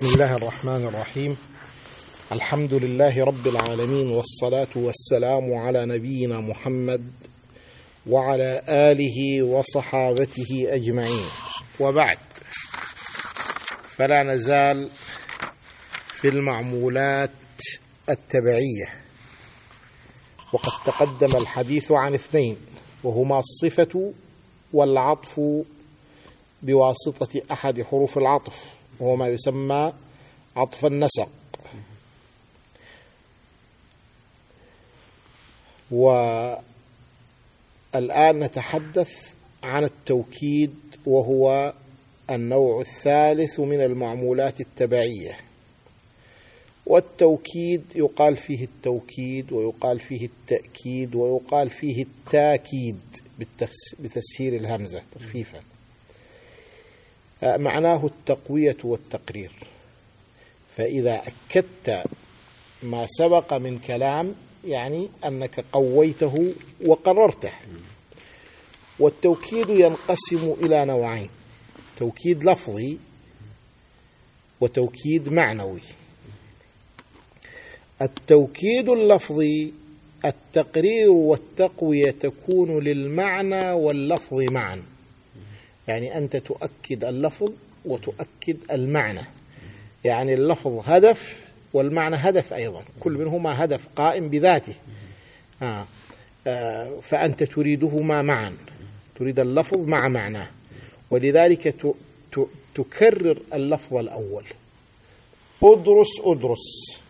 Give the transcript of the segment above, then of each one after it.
بسم الله الرحمن الرحيم. الحمد لله رب العالمين والصلاة والسلام على نبينا محمد وعلى آله وصحابته أجمعين. وبعد فلا نزال في المعمولات التبعية. وقد تقدم الحديث عن اثنين وهما الصفة والعطف بواسطة أحد حروف العطف. وهو ما يسمى عطف النسق. والآن نتحدث عن التوكيد وهو النوع الثالث من المعمولات التبعية. والتوكيد يقال فيه التوكيد ويقال فيه التأكيد ويقال فيه التاكيد بتسهيل الهمزة تخفيفا معناه التقوية والتقرير. فإذا أكدت ما سبق من كلام يعني أنك قويته وقررته. والتوكيد ينقسم إلى نوعين توكيد لفظي وتوكيد معنوي. التوكيد اللفظي التقرير والتقوية تكون للمعنى واللفظ معا. يعني أنت تؤكد اللفظ وتؤكد المعنى. يعني اللفظ هدف والمعنى هدف أيضا. كل منهما هدف قائم بذاته. آه. آه فأنت تريدهما معا. تريد اللفظ مع معناه. ولذلك ت ت تكرر اللفظ الأول. أدرس أدرس.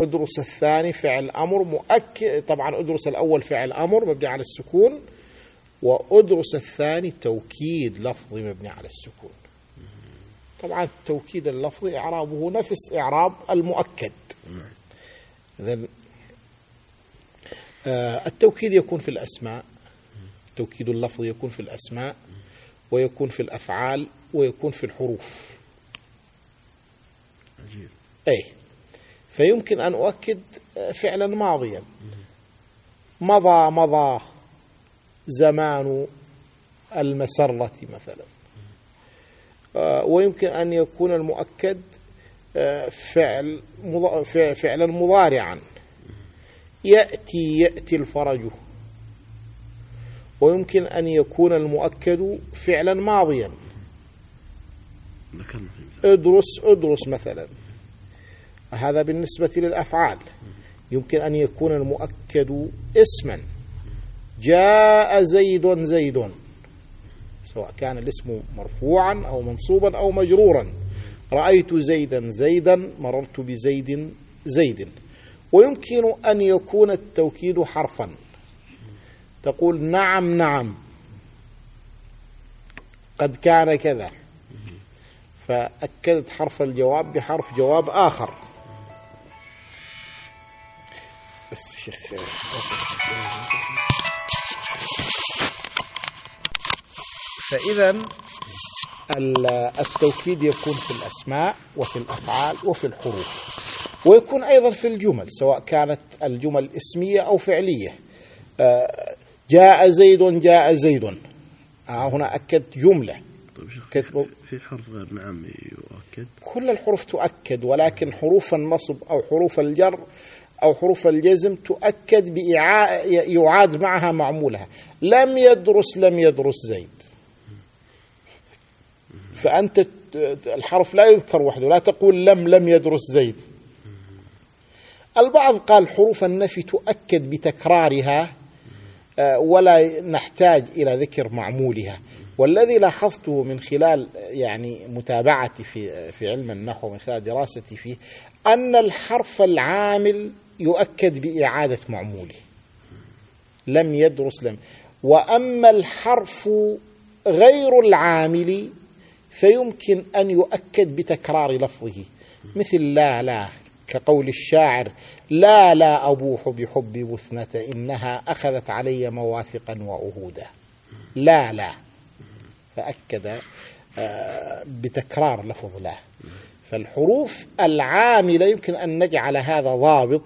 أدرس الثاني فعل أمر مؤكد. طبعا أدرس الأول فعل أمر مبني على السكون. وأدرس الثاني توكيد لفظي مبني على السكون. طبعا التوكيد اللفظي إعرابه نفس إعراب المؤكد. إذن آه التوكيد يكون في الأسماء التوكيد اللفظي يكون في الأسماء ويكون في الأفعال ويكون في الحروف. عجيب. أي فيمكن أن أؤكد فعلا ماضيا. مضى مضى. زمان المسرة مثلا. ويمكن أن يكون المؤكد فعل فعلا مضارعا. يأتي يأتي الفرج. ويمكن أن يكون المؤكد فعلا ماضيا. ادرس ادرس مثلا. هذا بالنسبة للأفعال. يمكن أن يكون المؤكد اسما. جاء زيد زيد. سواء كان الاسم مرفوعا أو منصوبا أو مجرورا. رأيت زيدا زيدا. مررت بزيد زيد. ويمكن أن يكون التوكيد حرفا. تقول نعم نعم. قد كان كذا. فأكدت حرف الجواب بحرف جواب آخر. بس شيخ فإذا التوكيد يكون في الأسماء وفي الأفعال وفي الحروف ويكون أيضا في الجمل سواء كانت الجمل اسمية أو فعلية. جاء زيد جاء زيد. هنا أكدت جملة. طيب كتب- في حرف غير نعم يؤكد؟ كل الحروف تؤكد ولكن حروف النصب أو حروف الجر أو حروف الجزم تؤكد بإعاء يعاد معها معمولها. لم يدرس لم يدرس زيد. فأنت الحرف لا يذكر وحده لا تقول لم لم يدرس زيد. البعض قال حروف النفي تؤكد بتكرارها آه، ولا نحتاج إلى ذكر معمولها. والذي لاحظته من خلال يعني متابعتي في في علم النحو من خلال دراستي فيه أن الحرف العامل يؤكد بإعادة معموله. لم يدرس لم. وأما الحرف غير العامل فيمكن أن يؤكد بتكرار لفظه. مثل لا لا كقول الشاعر لا لا أبوح بحب بثنة إنها أخذت علي مواثقا وعهودا لا لا. فأكد آه، بتكرار لفظ لا. فالحروف العاملة يمكن أن نجعل هذا ضابط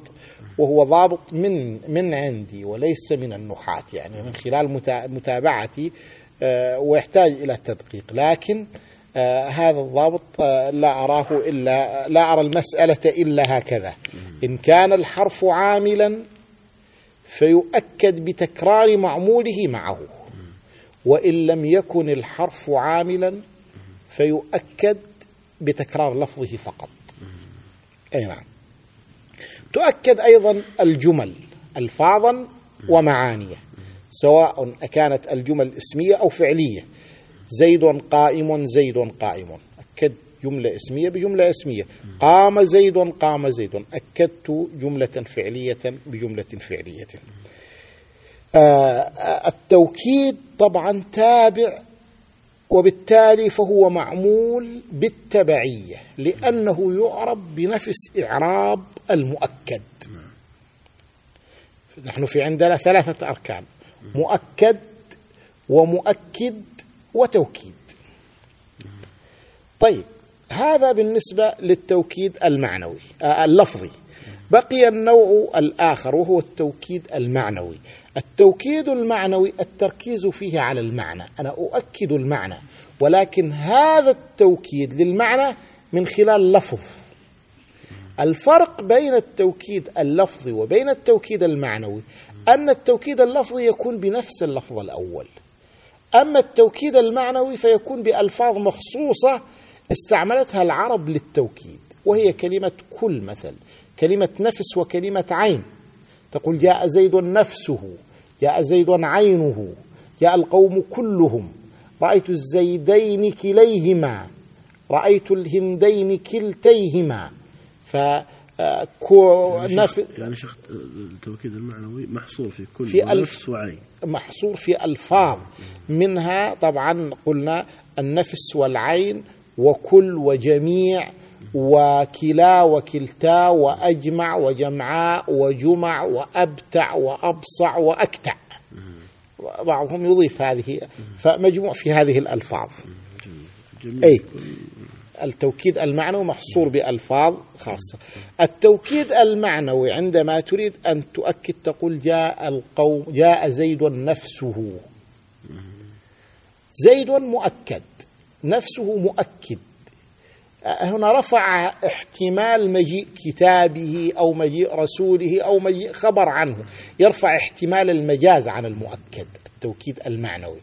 وهو ضابط من من عندي وليس من النحاة يعني من خلال متا- متابعتي آه، ويحتاج إلى التدقيق. لكن آه هذا الضابط آه لا أراه إلا لا أرى المسألة إلا هكذا. إن كان الحرف عاملا فيؤكد بتكرار معموله معه. وإن لم يكن الحرف عاملا فيؤكد بتكرار لفظه فقط. أي نعم. تؤكد أيضا الجمل ألفاظا ومعانية سواء كانت الجمل اسمية أو فعلية. زيد قائم زيد قائم. أكد جملة اسمية بجملة اسمية. قام زيد قام زيد. أكدت جملة فعلية بجملة فعلية. آه التوكيد طبعا تابع وبالتالي فهو معمول بالتبعية لأنه يعرب بنفس إعراب المؤكد. نحن في عندنا ثلاثة أركان مؤكد ومؤكد وتوكيد. طيب هذا بالنسبة للتوكيد المعنوي آه اللفظي. بقي النوع الآخر وهو التوكيد المعنوي. التوكيد المعنوي التركيز فيه على المعنى. أنا أؤكد المعنى ولكن هذا التوكيد للمعنى من خلال لفظ. الفرق بين التوكيد اللفظي وبين التوكيد المعنوي أن التوكيد اللفظي يكون بنفس اللفظ الأول. أما التوكيد المعنوي فيكون بألفاظ مخصوصة استعملتها العرب للتوكيد وهي كلمة كل مثل. كلمة نفس وكلمة عين. تقول جاء زيد نفسه جاء زيد عينه جاء القوم كلهم. رأيت الزيدين كليهما رأيت الهندين كلتيهما. ف يعني نف... يعني شيخ التوكيد المعنوي محصور في كل في ألف... وعين. محصور في ألفاظ. منها طبعا قلنا النفس والعين وكل وجميع وكلا وكلتا وأجمع وجمعاء وجمع وأبتع وأبصع وأكتع. بعضهم يضيف هذه فمجموع في هذه الألفاظ. أي التوكيد المعنوي محصور بألفاظ خاصة. التوكيد المعنوي عندما تريد أن تؤكد تقول جاء القوم جاء زيد نفسه. زيد مؤكد نفسه مؤكد. هنا رفع احتمال مجيء كتابه أو مجيء رسوله أو مجيء خبر عنه. يرفع احتمال المجاز عن المؤكد التوكيد المعنوي.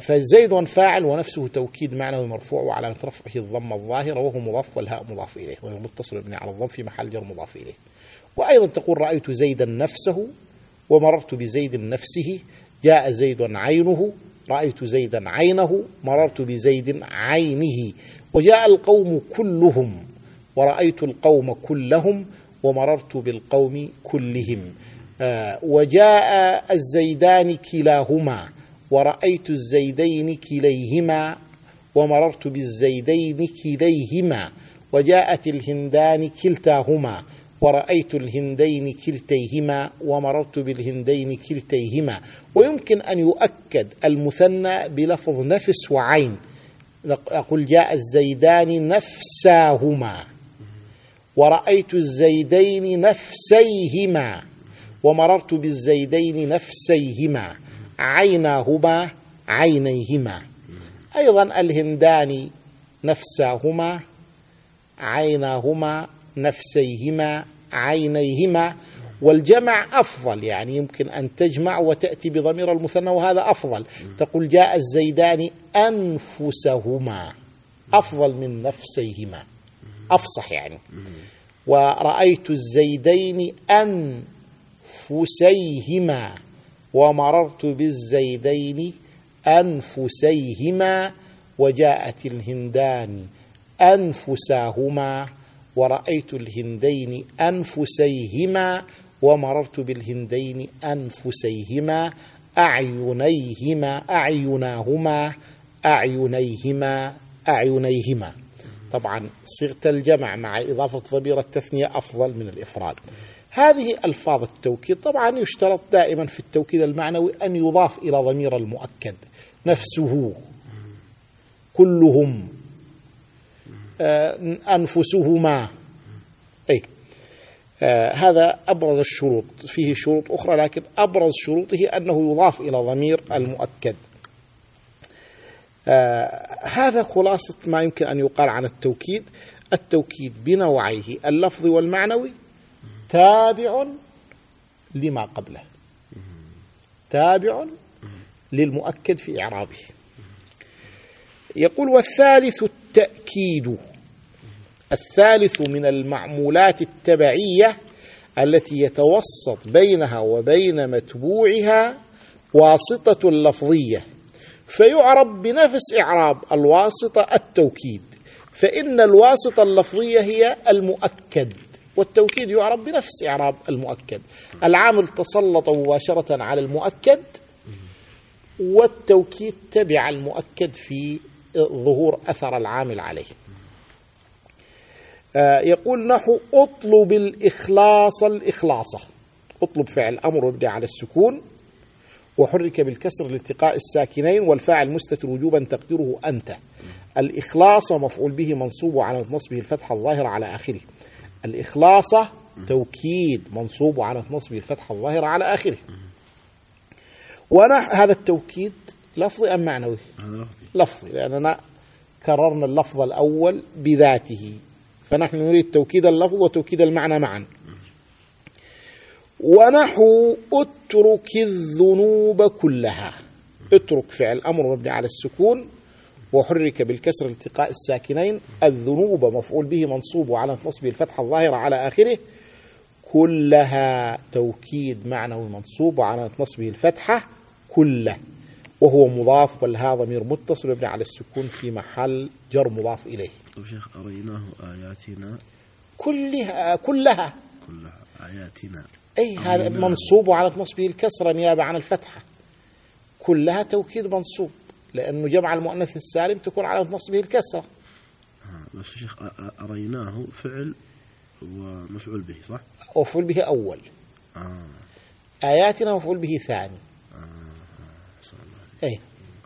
فزيد فاعل ونفسه توكيد معنوي مرفوع وعلامة رفعه الضمة الظاهرة وهو مضاف والهاء مضاف إليه وهو متصل ابن على الضم في محل جر مضاف إليه. وأيضا تقول رأيت زيدا نفسه ومررت بزيد نفسه جاء زيد عينه رأيت زيدا عينه مررت بزيد عينه. وجاء القوم كلهم ورأيت القوم كلهم ومررت بالقوم كلهم. آه وجاء الزيدان كلاهما ورأيت الزيدين كليهما ومررت بالزيدين كليهما. وجاءت الهندان كلتاهما ورأيت الهندين كلتيهما ومررت بالهندين كلتيهما. ويمكن أن يؤكد المثنى بلفظ نفس وعين أقول جاء الزيدان نفساهما. ورأيت الزيدين نفسيهما. ومررت بالزيدين نفسيهما. عيناهما عينيهما. أيضا الهندان نفساهما عيناهما نفسيهما عينيهما. والجمع أفضل يعني يمكن أن تجمع وتأتي بضمير المثنى وهذا أفضل. تقول جاء الزيدان أنفسهما أفضل من نفسيهما. أفصح يعني. ورأيت الزيدين أنفسيهما ومررت بالزيدين أنفسيهما وجاءت الهندان أنفساهما ورأيت الهندين أنفسيهما ومررت بالهندين أنفسيهما أعينيهما أعيناهما أعينيهما أعينيهما. طبعا صيغة الجمع مع إضافة ضمير التثنية أفضل من الإفراد. هذه ألفاظ التوكيد. طبعا يشترط دائما في التوكيد المعنوي أن يضاف إلى ضمير المؤكد. نفسه. كلهم. آه، أنفسهما. آه هذا أبرز الشروط فيه شروط أخرى لكن أبرز شروطه أنه يضاف إلى ضمير المؤكد. آه هذا خلاصة ما يمكن أن يقال عن التوكيد. التوكيد بنوعيه اللفظي والمعنوي تابع لما قبله. تابع للمؤكد في إعرابه. يقول والثالث التأكيد الثالث من المعمولات التبعية التي يتوسط بينها وبين متبوعها واسطة لفظية. فيعرب بنفس إعراب الواسطة التوكيد. فإن الواسطة اللفظية هي المؤكد والتوكيد يعرب بنفس إعراب المؤكد. العامل تسلط مباشرة على المؤكد والتوكيد تبع المؤكد في ظهور أثر العامل عليه. يقول نحو اطلب الإخلاص الإخلاصة. اطلب فعل أمر مبني على السكون وحرك بالكسر لالتقاء الساكنين والفاعل مستتر وجوبا تقديره أنت. الإخلاص مفعول به منصوب على نصبه الفتحة الظاهرة على آخره. الإخلاص توكيد منصوب على نصبه الفتحة الظاهرة على آخره. ونح هذا التوكيد لفظي أم معنوي؟ لفظي لأننا كررنا اللفظ الأول بذاته. فنحن نريد توكيد اللفظ وتوكيد المعنى معا. ونحو اترك الذنوب كلها. اترك فعل أمر مبني على السكون وحرك بالكسر التقاء الساكنين. الذنوب مفعول به منصوب وعلى نصبه الفتحة الظاهرة على آخره. كلها توكيد معنوي منصوب وعلى نصبه الفتحة كله. وهو مضاف والها ضمير متصل مبني على السكون في محل جر مضاف إليه. طيب شيخ أريناه آياتنا؟ كلها كلها. كلها آياتنا. أي هذا منصوب وعلى نصبه الكسرة نيابة عن الفتحة. كلها توكيد منصوب لأنه جمع المؤنث السالم تكون على نصبه الكسرة. آه، بس شيخ أريناه فعل ومفعول به صح؟ مفعول به أول. آه. آياتنا مفعول به ثاني. آه. أي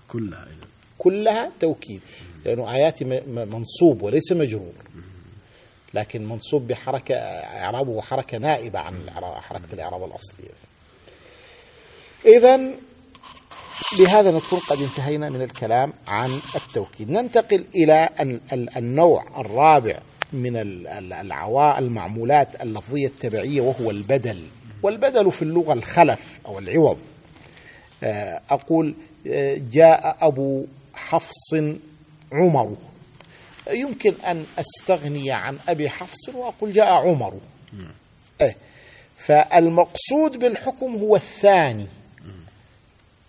كلها إذا كلها توكيد لأنه آياتي منصوب وليس مجرور. لكن منصوب بحركة إعرابه حركة نائبة عن حركة الإعراب الأصلية. إذا بهذا نكون قد انتهينا من الكلام عن التوكيد. ننتقل إلى النوع الرابع من العواء المعمولات اللفظية التبعية وهو البدل. والبدل في اللغة الخلف أو العوض. آه، أقول جاء أبو حفص عمر. يمكن أن أستغني عن أبي حفص وأقول جاء عمر. إيه. فالمقصود بالحكم هو الثاني.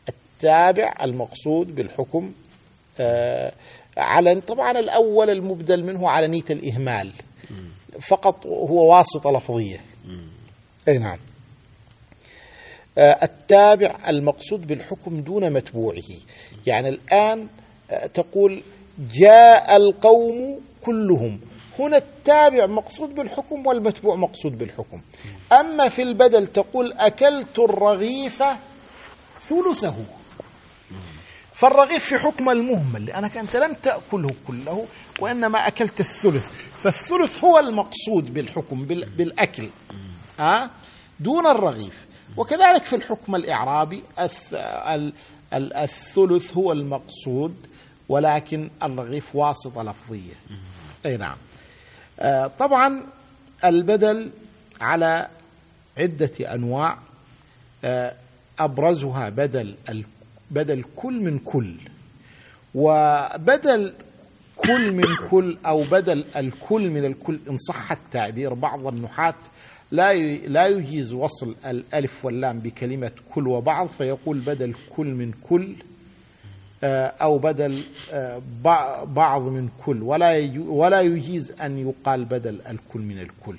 التابع المقصود بالحكم آه على طبعا الأول المبدل منه على نية الإهمال. فقط هو واسطة لفظية. أي نعم. التابع المقصود بالحكم دون متبوعه. يعني الآن آه تقول جاء القوم كلهم. هنا التابع مقصود بالحكم والمتبوع مقصود بالحكم. أما في البدل تقول أكلت الرغيف ثلثه. فالرغيف في حكم المهمل لأنك أنت لم تأكله كله وإنما أكلت الثلث. فالثلث هو المقصود بالحكم بالأكل. أه؟ دون الرغيف. وكذلك في الحكم الإعرابي الثلث هو المقصود ولكن الرغيف واسطة لفظية. أي نعم. آه طبعا البدل على عدة أنواع آه أبرزها بدل بدل كل من كل. وبدل كل من كل أو بدل الكل من الكل إن صح التعبير بعض النحاة لا لا يجيز وصل الألف واللام بكلمة كل وبعض فيقول بدل كل من كل آه، أو بدل آه، بعض من كل. ولا ولا يجيز أن يقال بدل الكل من الكل.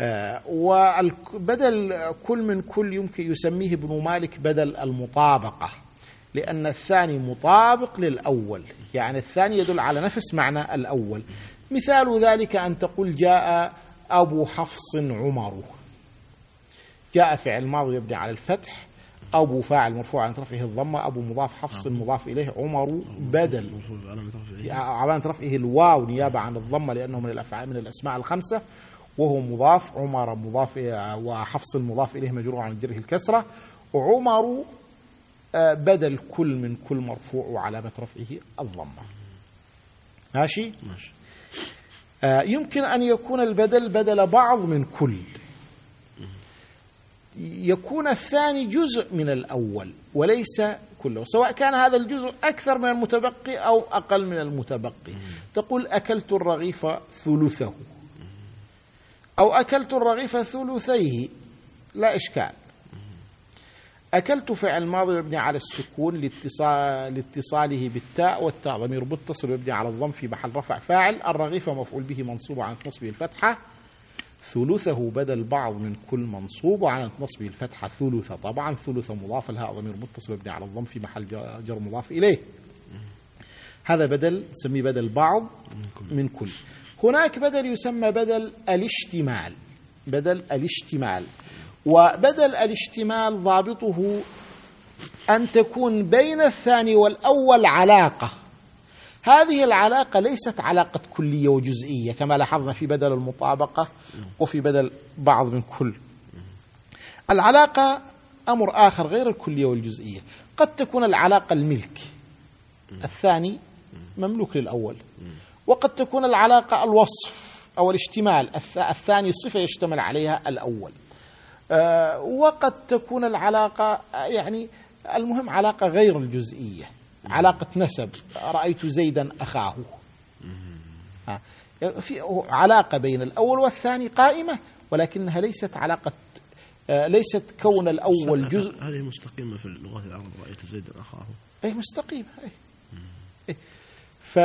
آه، وبدل كل من كل يمكن يسميه ابن مالك بدل المطابقة لأن الثاني مطابق للأول. يعني الثاني يدل على نفس معنى الأول. مثال ذلك أن تقول جاء أبو حفص عمر جاء فعل ماضي يبني على الفتح. أبو فاعل مرفوع عن رفعه الضمة. أبو مضاف حفص نعم. مضاف إليه عمر بدل. علامة رفعه الواو نيابة عن الضمة لأنه من الأفعال من الأسماء الخمسة. وهو مضاف. عمر مضاف وحفص مضاف إليه مجرور عن جره الكسرة. وعمر آه، بدل كل من كل مرفوع وعلامة رفعه الضمة. ماشي؟ ماشي. يمكن أن يكون البدل بدل بعض من كل. يكون الثاني جزء من الأول وليس كله. سواء كان هذا الجزء أكثر من المتبقي أو أقل من المتبقي. تقول أكلت الرغيف ثلثه. أو أكلت الرغيف ثلثيه. لا إشكال. أكلت فعل ماضي مبني على السكون لاتصال لاتصاله بالتاء والتاء ضمير متصل مبني على الضم في محل رفع فاعل الرغيف مفعول به منصوب عن نصبه الفتحة. ثلثه بدل بعض من كل منصوب وعلى نصبه الفتحة. ثلث طبعا ثلث مضاف لها ضمير متصل مبني على الضم في محل جر مضاف إليه. هذا بدل نسميه بدل بعض من كل. هناك بدل يسمى بدل الاشتمال بدل الاشتمال وبدل الاشتمال ضابطه أن تكون بين الثاني والأول علاقة. هذه العلاقة ليست علاقة كلية وجزئية كما لاحظنا في بدل المطابقة وفي بدل بعض من كل. العلاقة أمر آخر غير الكلية والجزئية. قد تكون العلاقة الملك الثاني مملوك للأول. وقد تكون العلاقة الوصف أو الاشتمال الثاني صفة يشتمل عليها الأول. وقد تكون العلاقة يعني المهم علاقة غير الجزئية علاقة نسب. رأيت زيدا أخاه. في علاقة بين الأول والثاني قائمة ولكنها ليست علاقة آه، ليست كون الأول جزء. هذه مستقيمة في اللغة العربية رأيت زيدا أخاه. أي مستقيمة أي. ف